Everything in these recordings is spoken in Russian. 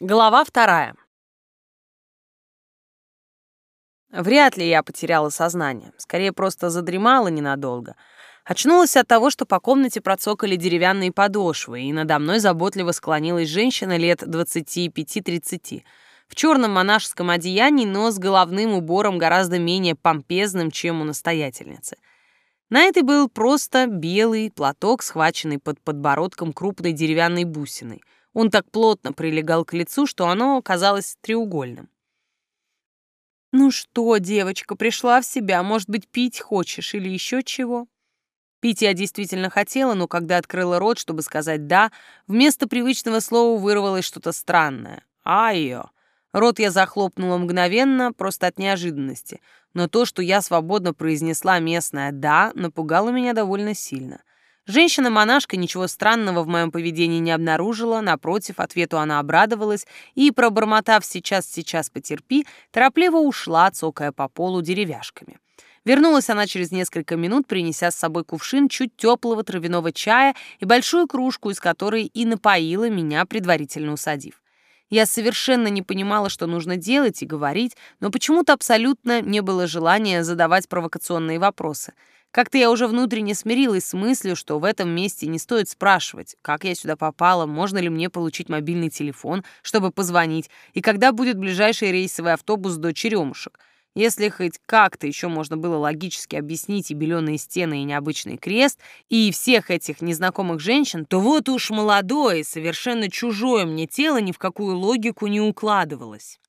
Глава вторая. Вряд ли я потеряла сознание. Скорее, просто задремала ненадолго. Очнулась от того, что по комнате процокали деревянные подошвы, и надо мной заботливо склонилась женщина лет 25-30, в черном монашеском одеянии, но с головным убором гораздо менее помпезным, чем у настоятельницы. На этой был просто белый платок, схваченный под подбородком крупной деревянной бусиной — он так плотно прилегал к лицу, что оно казалось треугольным. «Ну что, девочка, пришла в себя? Может быть, пить хочешь или еще чего?» Пить я действительно хотела, но когда открыла рот, чтобы сказать «да», вместо привычного слова вырвалось что-то странное. «Айо». Рот я захлопнула мгновенно, просто от неожиданности, но то, что я свободно произнесла местное «да», напугало меня довольно сильно — Женщина-монашка ничего странного в моем поведении не обнаружила, напротив, ответу она обрадовалась и, пробормотав «сейчас-сейчас потерпи», торопливо ушла, цокая по полу деревяшками. Вернулась она через несколько минут, принеся с собой кувшин чуть теплого травяного чая и большую кружку, из которой и напоила меня, предварительно усадив. Я совершенно не понимала, что нужно делать и говорить, но почему-то абсолютно не было желания задавать провокационные вопросы — как-то я уже внутренне смирилась с мыслью, что в этом месте не стоит спрашивать, как я сюда попала, можно ли мне получить мобильный телефон, чтобы позвонить, и когда будет ближайший рейсовый автобус до Черемушек. Если хоть как-то еще можно было логически объяснить и беленые стены, и необычный крест, и всех этих незнакомых женщин, то вот уж молодое, совершенно чужое мне тело ни в какую логику не укладывалось.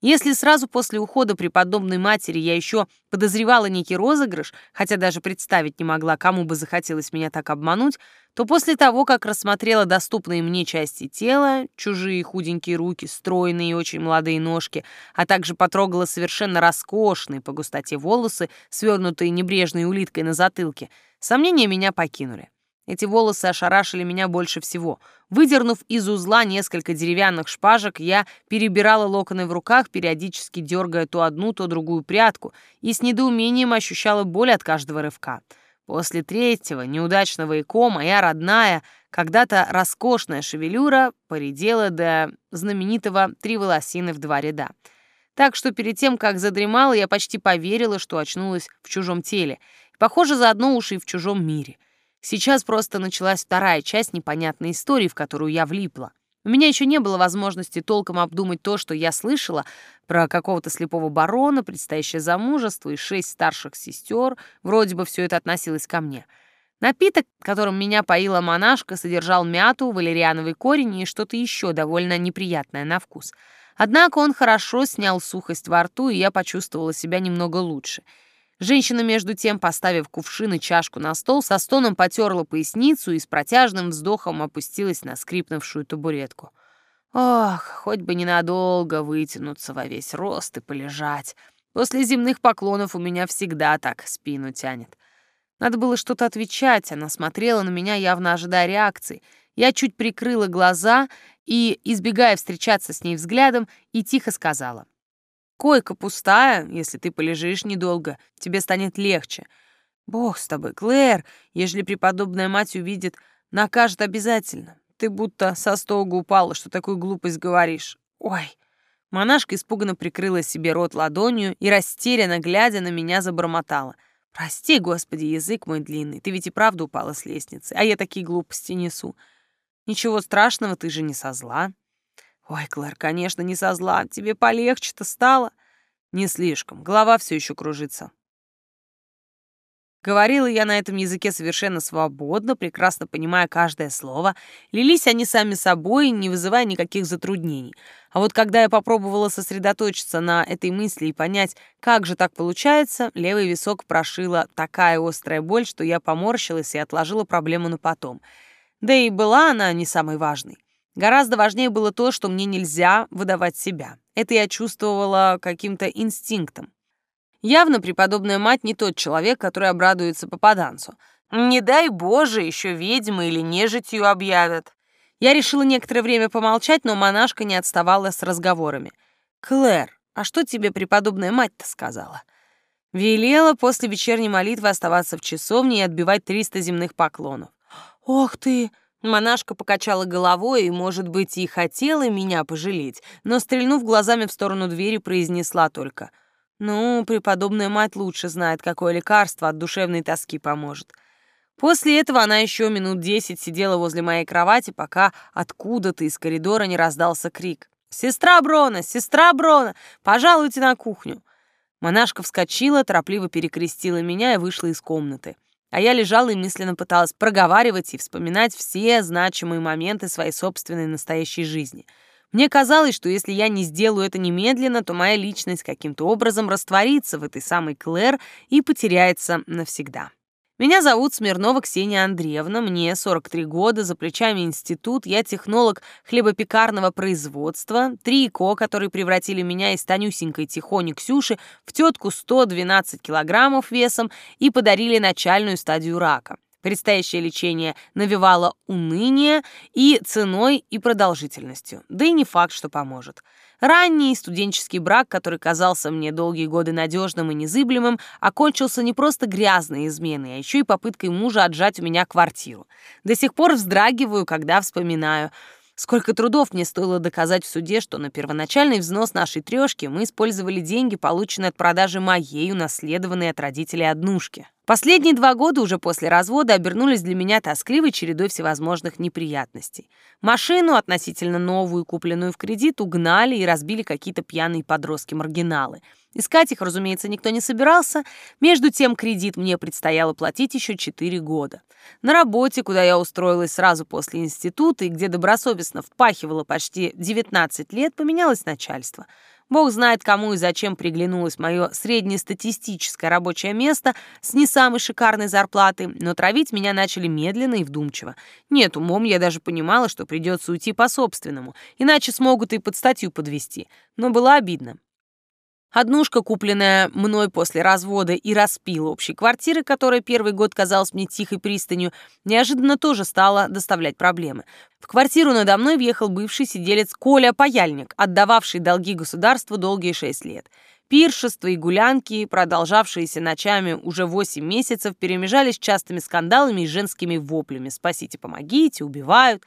Если сразу после ухода преподобной матери я еще подозревала некий розыгрыш, хотя даже представить не могла, кому бы захотелось меня так обмануть, то после того, как рассмотрела доступные мне части тела, чужие худенькие руки, стройные и очень молодые ножки, а также потрогала совершенно роскошные по густоте волосы, свернутые небрежной улиткой на затылке, сомнения меня покинули. Эти волосы ошарашили меня больше всего. Выдернув из узла несколько деревянных шпажек, я перебирала локоны в руках, периодически дергая то одну, то другую прядку, и с недоумением ощущала боль от каждого рывка. После третьего, неудачного ЭКО, моя родная, когда-то роскошная шевелюра поредела до знаменитого «три волосины в два ряда». Так что перед тем, как задремала, я почти поверила, что очнулась в чужом теле. Похоже, заодно уж и в чужом мире — Сейчас просто началась вторая часть непонятной истории, в которую я влипла. У меня еще не было возможности толком обдумать то, что я слышала про какого-то слепого барона, предстоящее замужество и шесть старших сестер. Вроде бы все это относилось ко мне. Напиток, которым меня поила монашка, содержал мяту, валериановый корень и что-то еще довольно неприятное на вкус. Однако он хорошо снял сухость во рту, и я почувствовала себя немного лучше — Женщина, между тем, поставив кувшин и чашку на стол, со стоном потерла поясницу и с протяжным вздохом опустилась на скрипнувшую табуретку. Ох, хоть бы ненадолго вытянуться во весь рост и полежать. После земных поклонов у меня всегда так спину тянет. Надо было что-то отвечать, она смотрела на меня, явно ожидая реакции. Я чуть прикрыла глаза и, избегая встречаться с ней взглядом, и тихо сказала — Койка пустая, если ты полежишь недолго, тебе станет легче. Бог с тобой, Клэр, ежели преподобная мать увидит, накажет обязательно. Ты будто со стога упала, что такую глупость говоришь. Ой. Монашка испуганно прикрыла себе рот ладонью и, растерянно глядя на меня, забормотала. «Прости, Господи, язык мой длинный, ты ведь и правда упала с лестницы, а я такие глупости несу. Ничего страшного, ты же не со зла». «Ой, Клэр, конечно, не со зла. Тебе полегче-то стало?» «Не слишком. Голова все еще кружится». Говорила я на этом языке совершенно свободно, прекрасно понимая каждое слово. Лились они сами собой, не вызывая никаких затруднений. А вот когда я попробовала сосредоточиться на этой мысли и понять, как же так получается, левый висок прошила такая острая боль, что я поморщилась и отложила проблему на потом. Да и была она не самой важной. Гораздо важнее было то, что мне нельзя выдавать себя. Это я чувствовала каким-то инстинктом. Явно преподобная мать не тот человек, который обрадуется попаданцу. Не дай Боже, еще ведьмы или нежитью объявят. Я решила некоторое время помолчать, но монашка не отставала с разговорами. «Клэр, а что тебе преподобная мать-то сказала?» Велела после вечерней молитвы оставаться в часовне и отбивать триста земных поклонов. «Ох ты!» Монашка покачала головой и, может быть, и хотела меня пожалеть, но, стрельнув глазами в сторону двери, произнесла только «Ну, преподобная мать лучше знает, какое лекарство от душевной тоски поможет». После этого она еще минут десять сидела возле моей кровати, пока откуда-то из коридора не раздался крик. «Сестра Брона! Сестра Брона! Пожалуйте на кухню!» Монашка вскочила, торопливо перекрестила меня и вышла из комнаты. А я лежала и мысленно пыталась проговаривать и вспоминать все значимые моменты своей собственной настоящей жизни. Мне казалось, что если я не сделаю это немедленно, то моя личность каким-то образом растворится в этой самой Клэр и потеряется навсегда. Меня зовут Смирнова Ксения Андреевна, мне 43 года, за плечами институт, я технолог хлебопекарного производства, три ко, которые превратили меня из тонюсенькой тихони Ксюши в тетку 112 килограммов весом и подарили начальную стадию рака. Предстоящее лечение навевало уныние и ценой, и продолжительностью. Да и не факт, что поможет. Ранний студенческий брак, который казался мне долгие годы надежным и незыблемым, окончился не просто грязной изменой, а еще и попыткой мужа отжать у меня квартиру. До сих пор вздрагиваю, когда вспоминаю. Сколько трудов мне стоило доказать в суде, что на первоначальный взнос нашей трешки мы использовали деньги, полученные от продажи моей, унаследованной от родителей однушки. Последние два года уже после развода обернулись для меня тоскливой чередой всевозможных неприятностей. Машину, относительно новую, купленную в кредит, угнали и разбили какие-то пьяные подростки-маргиналы. Искать их, разумеется, никто не собирался. Между тем, кредит мне предстояло платить еще 4 года. На работе, куда я устроилась сразу после института и где добросовестно впахивала почти 19 лет, поменялось начальство — Бог знает, кому и зачем приглянулось мое среднестатистическое рабочее место с не самой шикарной зарплатой, но травить меня начали медленно и вдумчиво. Нет, умом я даже понимала, что придется уйти по-собственному, иначе смогут и под статью подвести. Но было обидно. Однушка, купленная мной после развода и распил общей квартиры, которая первый год казалась мне тихой пристанью, неожиданно тоже стала доставлять проблемы. В квартиру надо мной въехал бывший сиделец Коля Паяльник, отдававший долги государству долгие шесть лет. Пиршества и гулянки, продолжавшиеся ночами уже восемь месяцев, перемежались частыми скандалами и женскими воплями «спасите, помогите», «убивают».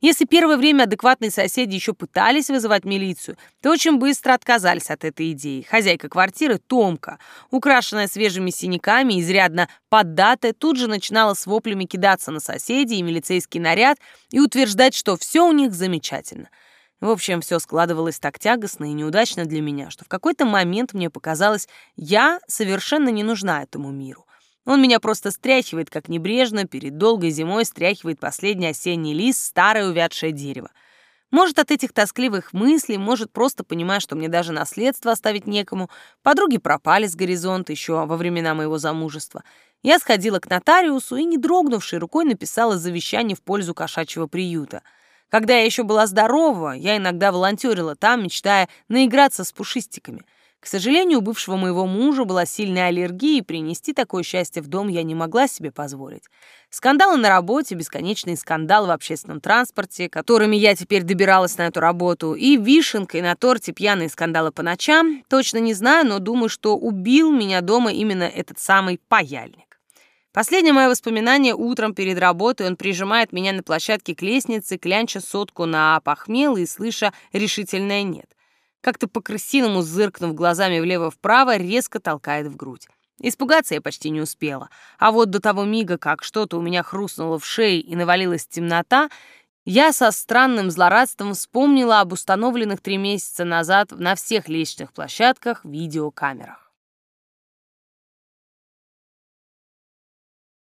Если первое время адекватные соседи еще пытались вызывать милицию, то очень быстро отказались от этой идеи. Хозяйка квартиры, Томка, украшенная свежими синяками, изрядно поддатая, тут же начинала с воплями кидаться на соседей и милицейский наряд и утверждать, что все у них замечательно. В общем, все складывалось так тягостно и неудачно для меня, что в какой-то момент мне показалось, я совершенно не нужна этому миру. Он меня просто стряхивает, как небрежно, перед долгой зимой стряхивает последний осенний лист, старое увядшее дерево. Может, от этих тоскливых мыслей, может, просто понимая, что мне даже наследство оставить некому. Подруги пропали с горизонта еще во времена моего замужества. Я сходила к нотариусу и, не дрогнувшей рукой, написала завещание в пользу кошачьего приюта. Когда я еще была здорова, я иногда волонтерила там, мечтая наиграться с пушистиками — к сожалению, у бывшего моего мужа была сильная аллергия, и принести такое счастье в дом я не могла себе позволить. Скандалы на работе, бесконечные скандалы в общественном транспорте, которыми я теперь добиралась на эту работу, и вишенкой на торте пьяные скандалы по ночам. Точно не знаю, но думаю, что убил меня дома именно этот самый паяльник. Последнее мое воспоминание утром перед работой он прижимает меня на площадке к лестнице, клянча сотку на похмел и слыша решительное «нет». Как-то по-крысиному зыркнув глазами влево-вправо, резко толкает в грудь. Испугаться я почти не успела. А вот до того мига, как что-то у меня хрустнуло в шее и навалилась темнота, я со странным злорадством вспомнила об установленных три месяца назад на всех лестничных площадках видеокамерах.